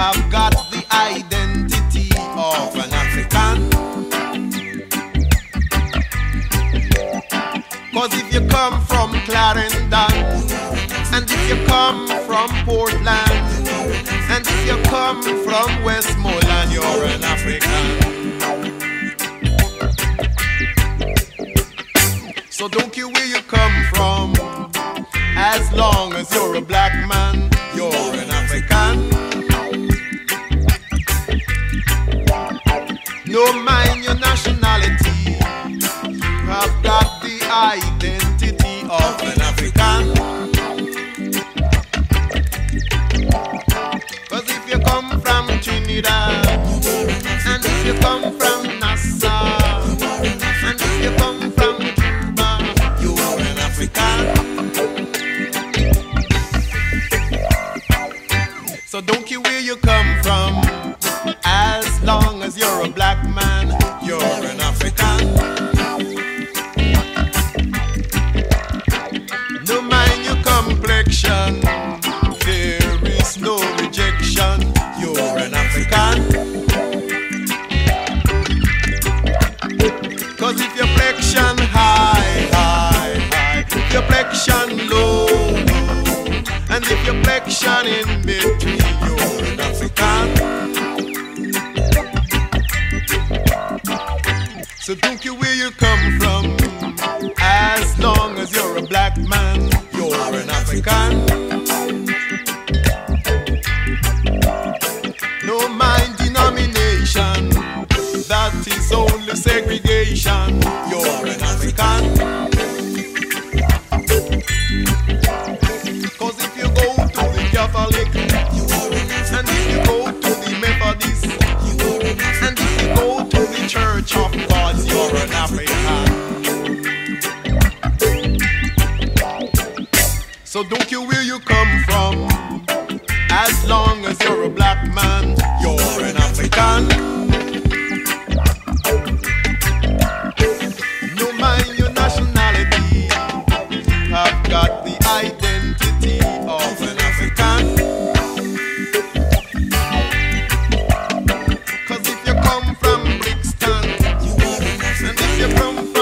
have got the identity of an African. Cause if you come from Clarendon, and if you come from Portland, and if you come from Westmoreland, you're an African. So don't care where you come from, as long as you're a black man, you're an have got the identity of an African. Cause if you come from Trinidad, and if you come from Nassau, and if you come from Cuba, you are an African. So don't care where you come from, as long as you're a black man, and if your flexion in between, you're an African. So don't care where you come from, as long as you're a black man, you're an African. No mind denomination, that is only segregation. So don't care where you come from. As long as you're a black man, you're an African. No mind your nationality. I've got the identity of an African. Cause if you come from Brixton, you are an African. And if you come from